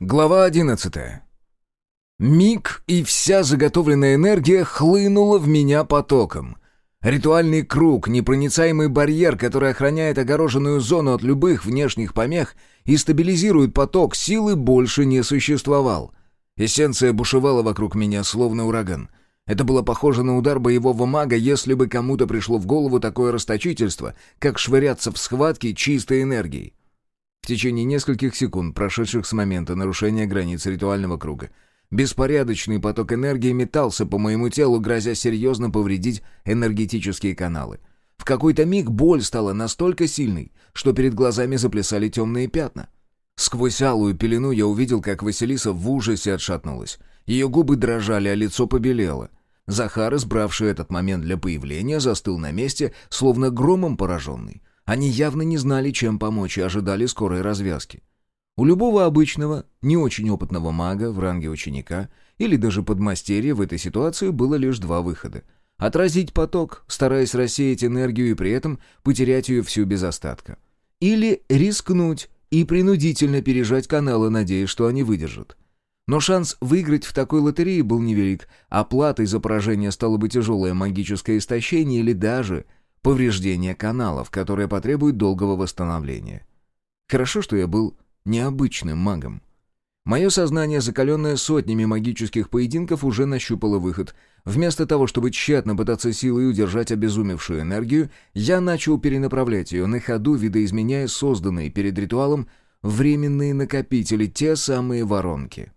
Глава одиннадцатая. Миг, и вся заготовленная энергия хлынула в меня потоком. Ритуальный круг, непроницаемый барьер, который охраняет огороженную зону от любых внешних помех и стабилизирует поток, силы больше не существовал. Эссенция бушевала вокруг меня, словно ураган. Это было похоже на удар боевого мага, если бы кому-то пришло в голову такое расточительство, как швыряться в схватке чистой энергией. В течение нескольких секунд, прошедших с момента нарушения границ ритуального круга, беспорядочный поток энергии метался по моему телу, грозя серьезно повредить энергетические каналы. В какой-то миг боль стала настолько сильной, что перед глазами заплясали темные пятна. Сквозь алую пелену я увидел, как Василиса в ужасе отшатнулась. Ее губы дрожали, а лицо побелело. Захар, избравший этот момент для появления, застыл на месте, словно громом пораженный. Они явно не знали, чем помочь и ожидали скорой развязки. У любого обычного, не очень опытного мага в ранге ученика или даже подмастерья в этой ситуации было лишь два выхода. Отразить поток, стараясь рассеять энергию и при этом потерять ее всю без остатка. Или рискнуть и принудительно пережать каналы, надеясь, что они выдержат. Но шанс выиграть в такой лотерее был невелик, а платой за поражение стало бы тяжелое магическое истощение или даже повреждение каналов, которое потребует долгого восстановления. Хорошо, что я был необычным магом. Мое сознание, закаленное сотнями магических поединков, уже нащупало выход. Вместо того, чтобы тщетно пытаться силой удержать обезумевшую энергию, я начал перенаправлять ее на ходу, видоизменяя созданные перед ритуалом временные накопители, те самые воронки.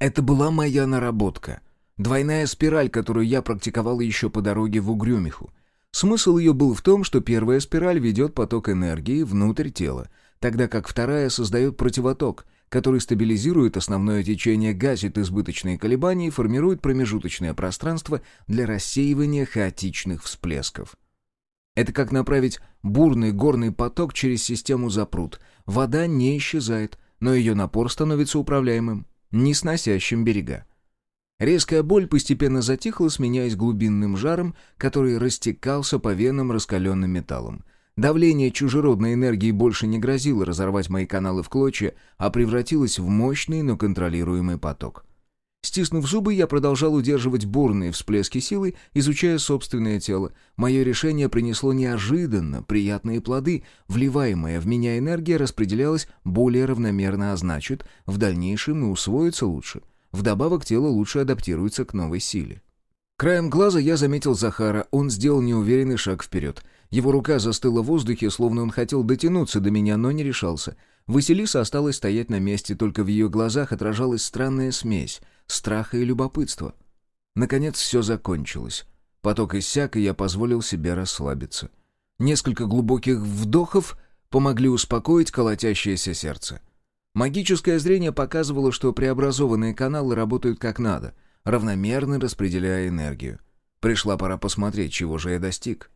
Это была моя наработка. Двойная спираль, которую я практиковал еще по дороге в Угрюмиху. Смысл ее был в том, что первая спираль ведет поток энергии внутрь тела, тогда как вторая создает противоток, который стабилизирует основное течение, гасит избыточные колебания и формирует промежуточное пространство для рассеивания хаотичных всплесков. Это как направить бурный горный поток через систему запрут. Вода не исчезает, но ее напор становится управляемым, не сносящим берега. Резкая боль постепенно затихла, сменяясь глубинным жаром, который растекался по венам раскаленным металлом. Давление чужеродной энергии больше не грозило разорвать мои каналы в клочья, а превратилось в мощный, но контролируемый поток. Стиснув зубы, я продолжал удерживать бурные всплески силы, изучая собственное тело. Мое решение принесло неожиданно приятные плоды. Вливаемая в меня энергия распределялась более равномерно, а значит, в дальнейшем и усвоится лучше. Вдобавок тело лучше адаптируется к новой силе. Краем глаза я заметил Захара, он сделал неуверенный шаг вперед. Его рука застыла в воздухе, словно он хотел дотянуться до меня, но не решался. Василиса осталась стоять на месте, только в ее глазах отражалась странная смесь страха и любопытства. Наконец все закончилось. Поток иссяк, и я позволил себе расслабиться. Несколько глубоких вдохов помогли успокоить колотящееся сердце. Магическое зрение показывало, что преобразованные каналы работают как надо, равномерно распределяя энергию. Пришла пора посмотреть, чего же я достиг.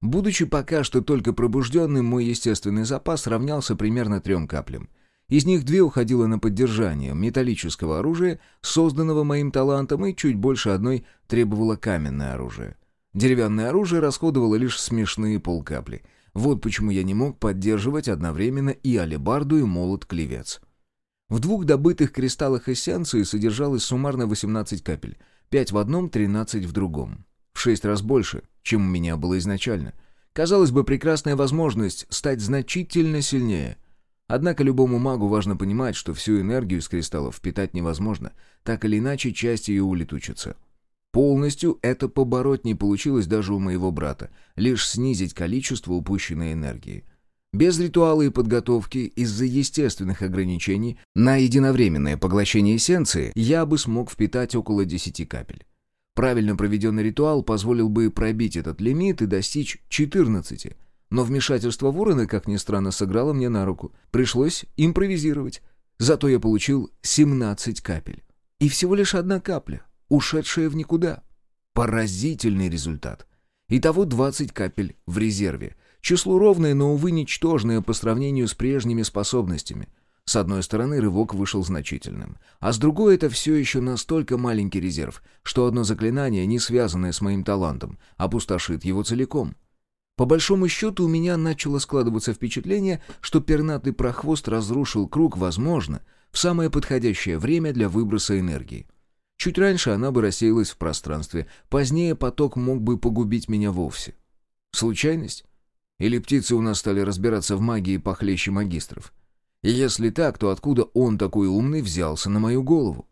Будучи пока что только пробужденным, мой естественный запас равнялся примерно трем каплям. Из них две уходило на поддержание металлического оружия, созданного моим талантом, и чуть больше одной требовало каменное оружие. Деревянное оружие расходовало лишь смешные полкапли — вот почему я не мог поддерживать одновременно и алебарду, и молот-клевец. В двух добытых кристаллах эссенции содержалось суммарно 18 капель. 5 в одном, 13 в другом. В шесть раз больше, чем у меня было изначально. Казалось бы, прекрасная возможность стать значительно сильнее. Однако любому магу важно понимать, что всю энергию из кристаллов впитать невозможно. Так или иначе, часть ее улетучится. Полностью это побороть не получилось даже у моего брата, лишь снизить количество упущенной энергии. Без ритуала и подготовки, из-за естественных ограничений, на единовременное поглощение эссенции я бы смог впитать около 10 капель. Правильно проведенный ритуал позволил бы пробить этот лимит и достичь 14, но вмешательство ворона, как ни странно, сыграло мне на руку. Пришлось импровизировать. Зато я получил 17 капель. И всего лишь одна капля ушедшая в никуда. Поразительный результат. Итого 20 капель в резерве. Число ровное, но, увы, ничтожное по сравнению с прежними способностями. С одной стороны, рывок вышел значительным, а с другой это все еще настолько маленький резерв, что одно заклинание, не связанное с моим талантом, опустошит его целиком. По большому счету у меня начало складываться впечатление, что пернатый прохвост разрушил круг, возможно, в самое подходящее время для выброса энергии. Чуть раньше она бы рассеялась в пространстве, позднее поток мог бы погубить меня вовсе. Случайность? Или птицы у нас стали разбираться в магии похлеще магистров? И если так, то откуда он такой умный взялся на мою голову?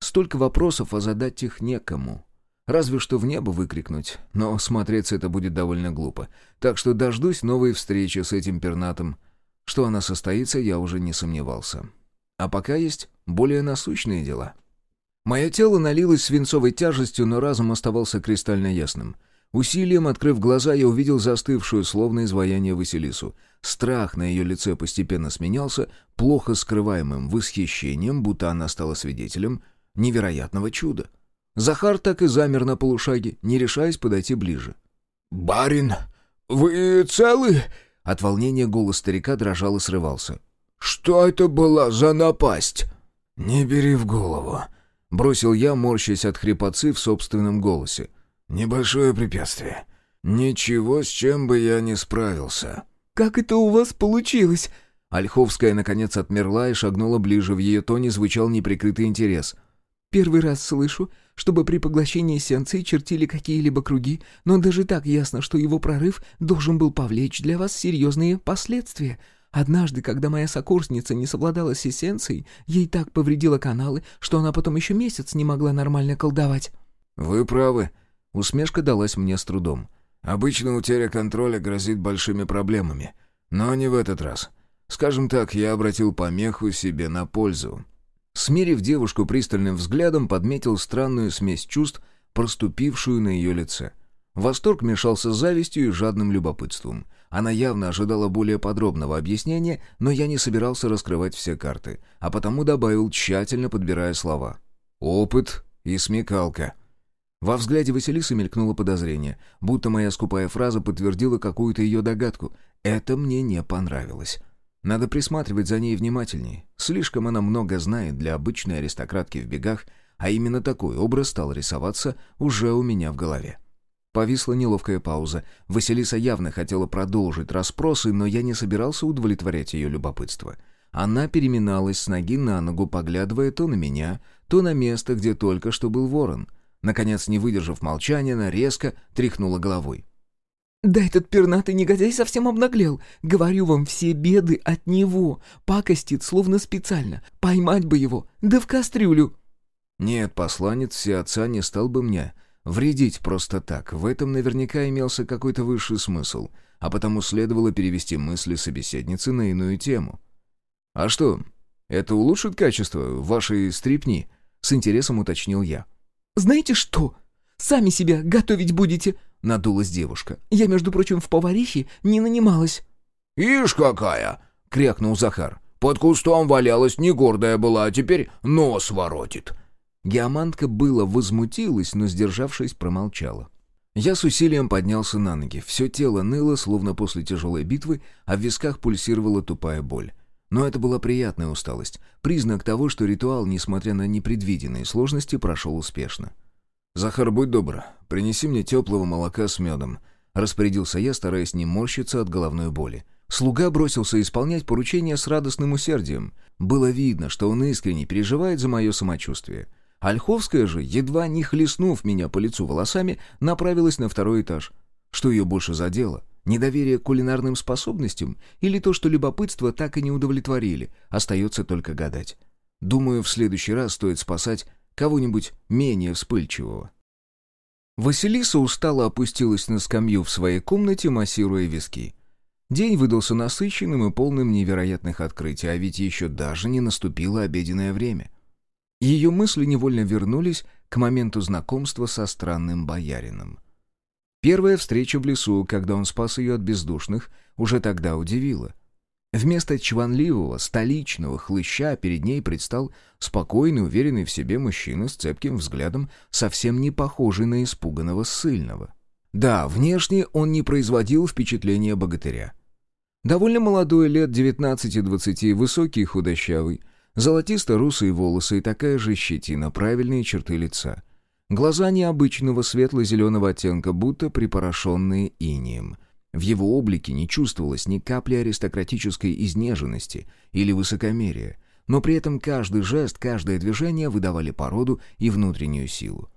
Столько вопросов, а задать их некому. Разве что в небо выкрикнуть, но смотреться это будет довольно глупо. Так что дождусь новой встречи с этим пернатым. Что она состоится, я уже не сомневался. А пока есть более насущные дела. Мое тело налилось свинцовой тяжестью, но разум оставался кристально ясным. Усилием, открыв глаза, я увидел застывшую, словно изваяние Василису. Страх на ее лице постепенно сменялся плохо скрываемым восхищением, будто она стала свидетелем невероятного чуда. Захар так и замер на полушаге, не решаясь подойти ближе. «Барин, вы целы?» От волнения голос старика дрожал и срывался. «Что это была за напасть?» «Не бери в голову», — бросил я, морщась от хрипотцы в собственном голосе. «Небольшое препятствие. Ничего, с чем бы я не справился». «Как это у вас получилось?» Ольховская, наконец, отмерла и шагнула ближе. В ее тоне звучал неприкрытый интерес. «Первый раз слышу, чтобы при поглощении эссенции чертили какие-либо круги, но даже так ясно, что его прорыв должен был повлечь для вас серьезные последствия. Однажды, когда моя сокурсница не совладала с эссенцией, ей так повредило каналы, что она потом еще месяц не могла нормально колдовать». «Вы правы», Усмешка далась мне с трудом. Обычно утеря контроля грозит большими проблемами. Но не в этот раз. Скажем так, я обратил помеху себе на пользу. Смерив девушку пристальным взглядом, подметил странную смесь чувств, проступившую на ее лице. Восторг мешался с завистью и жадным любопытством. Она явно ожидала более подробного объяснения, но я не собирался раскрывать все карты, а потому добавил, тщательно подбирая слова. «Опыт и смекалка». Во взгляде Василисы мелькнуло подозрение, будто моя скупая фраза подтвердила какую-то ее догадку. Это мне не понравилось. Надо присматривать за ней внимательнее. Слишком она много знает для обычной аристократки в бегах, а именно такой образ стал рисоваться уже у меня в голове. Повисла неловкая пауза. Василиса явно хотела продолжить расспросы, но я не собирался удовлетворять ее любопытство. Она переминалась с ноги на ногу, поглядывая то на меня, то на место, где только что был ворон — Наконец, не выдержав молчания, она резко тряхнула головой. «Да этот пернатый негодяй совсем обнаглел. Говорю вам, все беды от него. Пакостит, словно специально. Поймать бы его, да в кастрюлю». «Нет, посланец все отца не стал бы мне вредить просто так. В этом наверняка имелся какой-то высший смысл, а потому следовало перевести мысли собеседницы на иную тему». «А что, это улучшит качество вашей стрипни?» — с интересом уточнил я. «Знаете что? Сами себя готовить будете!» — надулась девушка. «Я, между прочим, в поварихе не нанималась». «Ишь какая!» — крякнул Захар. «Под кустом валялась, не гордая была, а теперь нос воротит». Геомантка было возмутилась, но, сдержавшись, промолчала. Я с усилием поднялся на ноги. Все тело ныло, словно после тяжелой битвы, а в висках пульсировала тупая боль. Но это была приятная усталость, признак того, что ритуал, несмотря на непредвиденные сложности, прошел успешно. «Захар, будь добр, принеси мне теплого молока с медом», — распорядился я, стараясь не морщиться от головной боли. Слуга бросился исполнять поручение с радостным усердием. Было видно, что он искренне переживает за мое самочувствие. Ольховская же, едва не хлестнув меня по лицу волосами, направилась на второй этаж. Что ее больше задело? Недоверие к кулинарным способностям или то, что любопытство так и не удовлетворили, остается только гадать. Думаю, в следующий раз стоит спасать кого-нибудь менее вспыльчивого. Василиса устало опустилась на скамью в своей комнате, массируя виски. День выдался насыщенным и полным невероятных открытий, а ведь еще даже не наступило обеденное время. Ее мысли невольно вернулись к моменту знакомства со странным боярином. Первая встреча в лесу, когда он спас ее от бездушных, уже тогда удивила. Вместо чванливого, столичного хлыща перед ней предстал спокойный, уверенный в себе мужчина с цепким взглядом, совсем не похожий на испуганного ссыльного. Да, внешне он не производил впечатления богатыря. Довольно молодой, лет 19-20, высокий и худощавый, золотисто-русые волосы и такая же щетина, правильные черты лица. Глаза необычного светло-зеленого оттенка, будто припорошенные инием. В его облике не чувствовалось ни капли аристократической изнеженности или высокомерия. но при этом каждый жест, каждое движение выдавали породу и внутреннюю силу.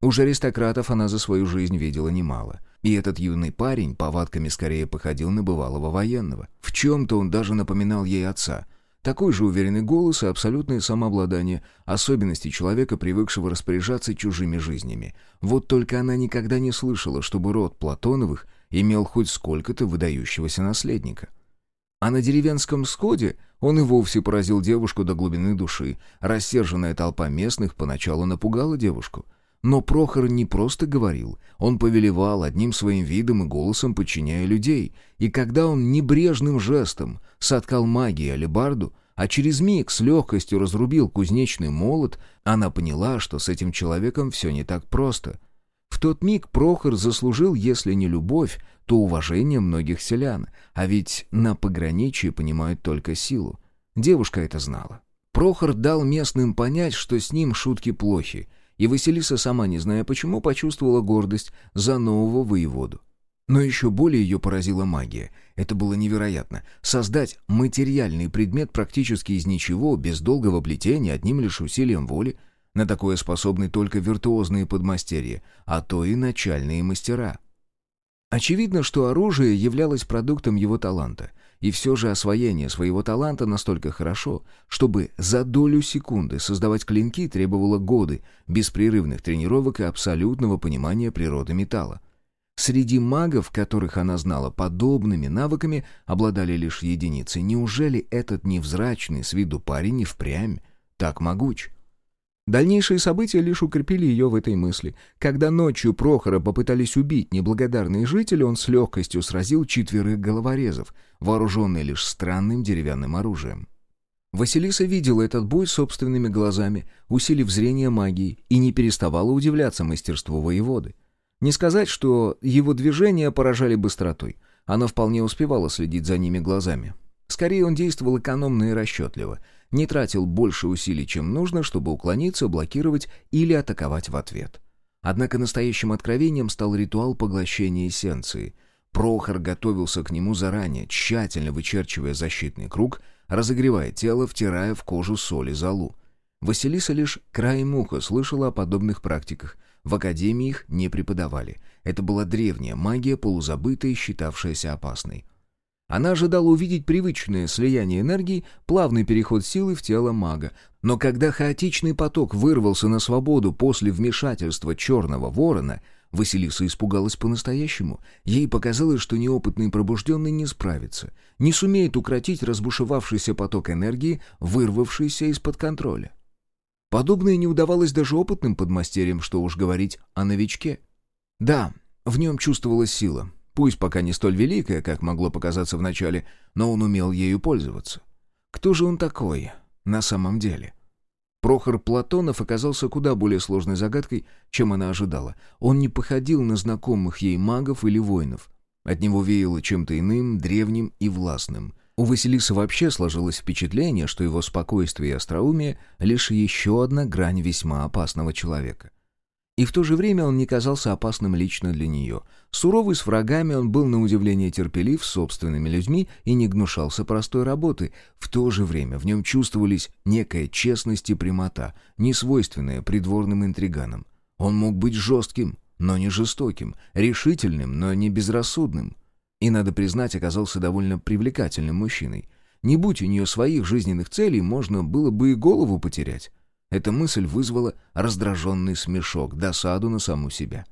Уж аристократов она за свою жизнь видела немало. И этот юный парень повадками скорее походил на бывалого военного. В чем-то он даже напоминал ей отца. Такой же уверенный голос и абсолютное самообладание, особенности человека, привыкшего распоряжаться чужими жизнями. Вот только она никогда не слышала, чтобы род Платоновых имел хоть сколько-то выдающегося наследника. А на деревенском сходе он и вовсе поразил девушку до глубины души. Рассерженная толпа местных поначалу напугала девушку. Но Прохор не просто говорил, он повелевал одним своим видом и голосом, подчиняя людей. И когда он небрежным жестом соткал магии алебарду, а через миг с легкостью разрубил кузнечный молот, она поняла, что с этим человеком все не так просто. В тот миг Прохор заслужил, если не любовь, то уважение многих селян, а ведь на пограничье понимают только силу. Девушка это знала. Прохор дал местным понять, что с ним шутки плохи, и Василиса, сама не зная почему, почувствовала гордость за нового воеводу. Но еще более ее поразила магия. Это было невероятно. Создать материальный предмет практически из ничего, без долгого плетения, одним лишь усилием воли. На такое способны только виртуозные подмастерья, а то и начальные мастера. Очевидно, что оружие являлось продуктом его таланта — и все же освоение своего таланта настолько хорошо, чтобы за долю секунды создавать клинки требовало годы беспрерывных тренировок и абсолютного понимания природы металла. Среди магов, которых она знала подобными навыками, обладали лишь единицы. Неужели этот невзрачный с виду парень и впрямь так могуч? Дальнейшие события лишь укрепили ее в этой мысли. Когда ночью Прохора попытались убить неблагодарные жители, он с легкостью сразил четверых головорезов, вооруженные лишь странным деревянным оружием. Василиса видела этот бой собственными глазами, усилив зрение магии, и не переставала удивляться мастерству воеводы. Не сказать, что его движения поражали быстротой. Она вполне успевала следить за ними глазами. Скорее, он действовал экономно и расчетливо — не тратил больше усилий, чем нужно, чтобы уклониться, блокировать или атаковать в ответ. Однако настоящим откровением стал ритуал поглощения эссенции. Прохор готовился к нему заранее, тщательно вычерчивая защитный круг, разогревая тело, втирая в кожу соли золу. Василиса лишь краем уха слышала о подобных практиках. В академии их не преподавали. Это была древняя магия, полузабытая и считавшаяся опасной. Она ожидала увидеть привычное слияние энергии, плавный переход силы в тело мага. Но когда хаотичный поток вырвался на свободу после вмешательства черного ворона, Василиса испугалась по-настоящему. Ей показалось, что неопытный пробужденный не справится, не сумеет укротить разбушевавшийся поток энергии, вырвавшийся из-под контроля. Подобное не удавалось даже опытным подмастерьям, что уж говорить о новичке. Да, в нем чувствовалась сила, Пусть пока не столь великая, как могло показаться вначале, но он умел ею пользоваться. Кто же он такой на самом деле? Прохор Платонов оказался куда более сложной загадкой, чем она ожидала. Он не походил на знакомых ей магов или воинов. От него веяло чем-то иным, древним и властным. У Василисы вообще сложилось впечатление, что его спокойствие и остроумие — лишь еще одна грань весьма опасного человека. И в то же время он не казался опасным лично для нее. Суровый с врагами, он был на удивление терпелив с собственными людьми и не гнушался простой работы. В то же время в нем чувствовались некая честность и прямота, несвойственная придворным интриганам. Он мог быть жестким, но не жестоким, решительным, но не безрассудным. И, надо признать, оказался довольно привлекательным мужчиной. Не будь у нее своих жизненных целей, можно было бы и голову потерять. Эта мысль вызвала раздраженный смешок, досаду на саму себя.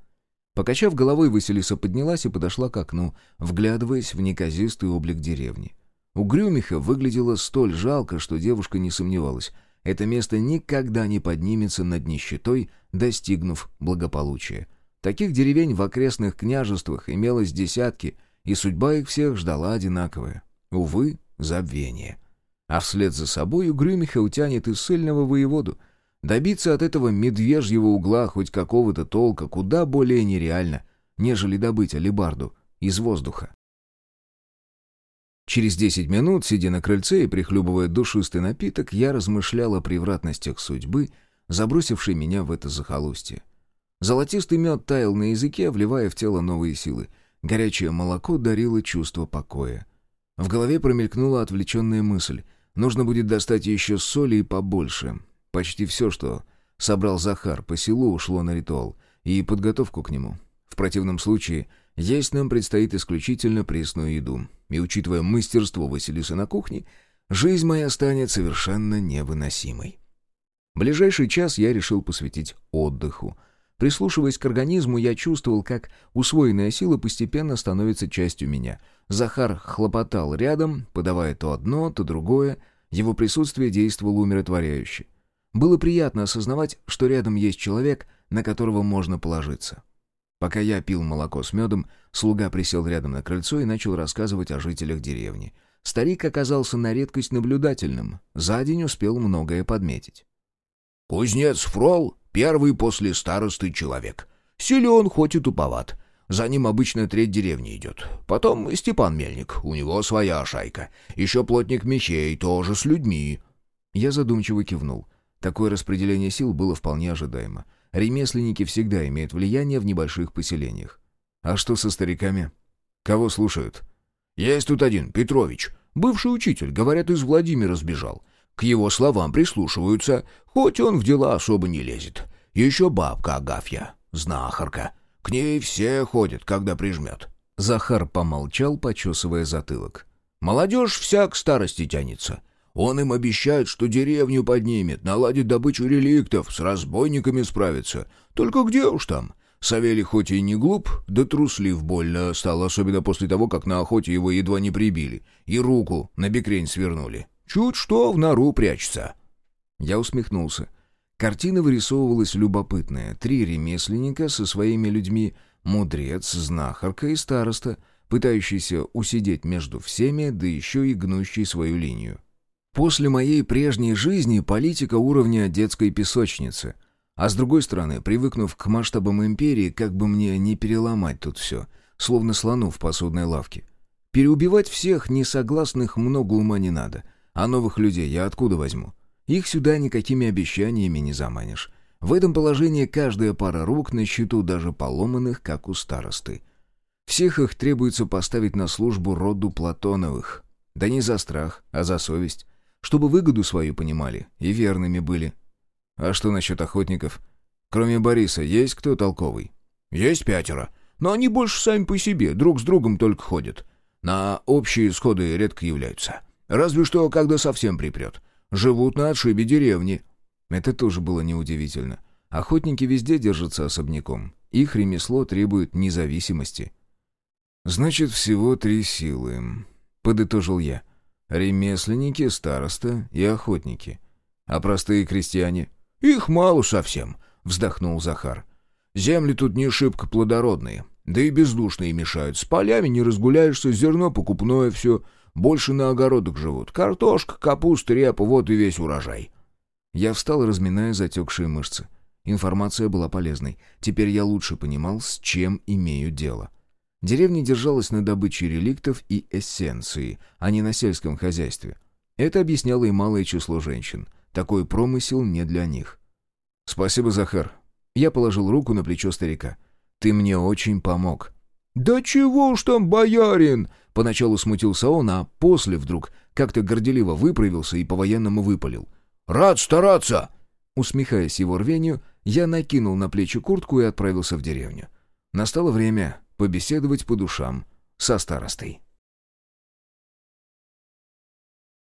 Покачав головой, Василиса поднялась и подошла к окну, вглядываясь в неказистый облик деревни. У Грюмиха выглядело столь жалко, что девушка не сомневалась. Это место никогда не поднимется над нищетой, достигнув благополучия. Таких деревень в окрестных княжествах имелось десятки, и судьба их всех ждала одинаковая. Увы, забвение. А вслед за собой у Грюмиха утянет и сильного воеводу — Добиться от этого медвежьего угла хоть какого-то толка куда более нереально, нежели добыть алебарду из воздуха. Через десять минут, сидя на крыльце и прихлюбывая душистый напиток, я размышлял о превратностях судьбы, забросившей меня в это захолустье. Золотистый мед таял на языке, вливая в тело новые силы. Горячее молоко дарило чувство покоя. В голове промелькнула отвлеченная мысль. Нужно будет достать еще соли и побольше. Почти все, что собрал Захар по селу, ушло на ритуал и подготовку к нему. В противном случае есть нам предстоит исключительно пресную еду. И учитывая мастерство Василисы на кухне, жизнь моя станет совершенно невыносимой. Ближайший час я решил посвятить отдыху. Прислушиваясь к организму, я чувствовал, как усвоенная сила постепенно становится частью меня. Захар хлопотал рядом, подавая то одно, то другое. Его присутствие действовало умиротворяюще. Было приятно осознавать, что рядом есть человек, на которого можно положиться. Пока я пил молоко с медом, слуга присел рядом на крыльцо и начал рассказывать о жителях деревни. Старик оказался на редкость наблюдательным, за день успел многое подметить. «Кузнец Фрол — первый после старосты человек. Силен, хоть и туповат. За ним обычно треть деревни идет. Потом Степан Мельник, у него своя шайка. Еще плотник Мещей, тоже с людьми». Я задумчиво кивнул. Такое распределение сил было вполне ожидаемо. Ремесленники всегда имеют влияние в небольших поселениях. А что со стариками? Кого слушают? Есть тут один, Петрович. Бывший учитель, говорят, из Владимира сбежал. К его словам прислушиваются, хоть он в дела особо не лезет. Еще бабка Агафья, знахарка. К ней все ходят, когда прижмет. Захар помолчал, почесывая затылок. Молодежь вся к старости тянется. Он им обещает, что деревню поднимет, наладит добычу реликтов, с разбойниками справится. Только где уж там? Савелий хоть и не глуп, да труслив больно стал, особенно после того, как на охоте его едва не прибили и руку на бекрень свернули. Чуть что в нору прячется. Я усмехнулся. Картина вырисовывалась любопытная. Три ремесленника со своими людьми, мудрец, знахарка и староста, пытающийся усидеть между всеми, да еще и гнущий свою линию. После моей прежней жизни политика уровня детской песочницы. А с другой стороны, привыкнув к масштабам империи, как бы мне не переломать тут все, словно слону в посудной лавке. Переубивать всех несогласных много ума не надо. А новых людей я откуда возьму? Их сюда никакими обещаниями не заманишь. В этом положении каждая пара рук на счету даже поломанных, как у старосты. Всех их требуется поставить на службу роду Платоновых. Да не за страх, а за совесть чтобы выгоду свою понимали и верными были. А что насчет охотников? Кроме Бориса, есть кто толковый? Есть пятеро, но они больше сами по себе, друг с другом только ходят. На общие сходы редко являются. Разве что, когда совсем припрет. Живут на отшибе деревни. Это тоже было неудивительно. Охотники везде держатся особняком. Их ремесло требует независимости. «Значит, всего три силы», — подытожил я. Ремесленники, староста и охотники. А простые крестьяне? Их мало совсем, вздохнул Захар. Земли тут не шибко плодородные, да и бездушные мешают. С полями не разгуляешься, зерно покупное все. Больше на огородах живут. Картошка, капуста, репа, вот и весь урожай. Я встал, разминая затекшие мышцы. Информация была полезной. Теперь я лучше понимал, с чем имею дело. — Деревня держалась на добыче реликтов и эссенции, а не на сельском хозяйстве. Это объясняло и малое число женщин. Такой промысел не для них. «Спасибо, Захар». Я положил руку на плечо старика. «Ты мне очень помог». «Да чего уж там, боярин!» Поначалу смутился он, а после вдруг как-то горделиво выправился и по-военному выпалил. «Рад стараться!» Усмехаясь его рвению, я накинул на плечи куртку и отправился в деревню. Настало время побеседовать по душам со старостой.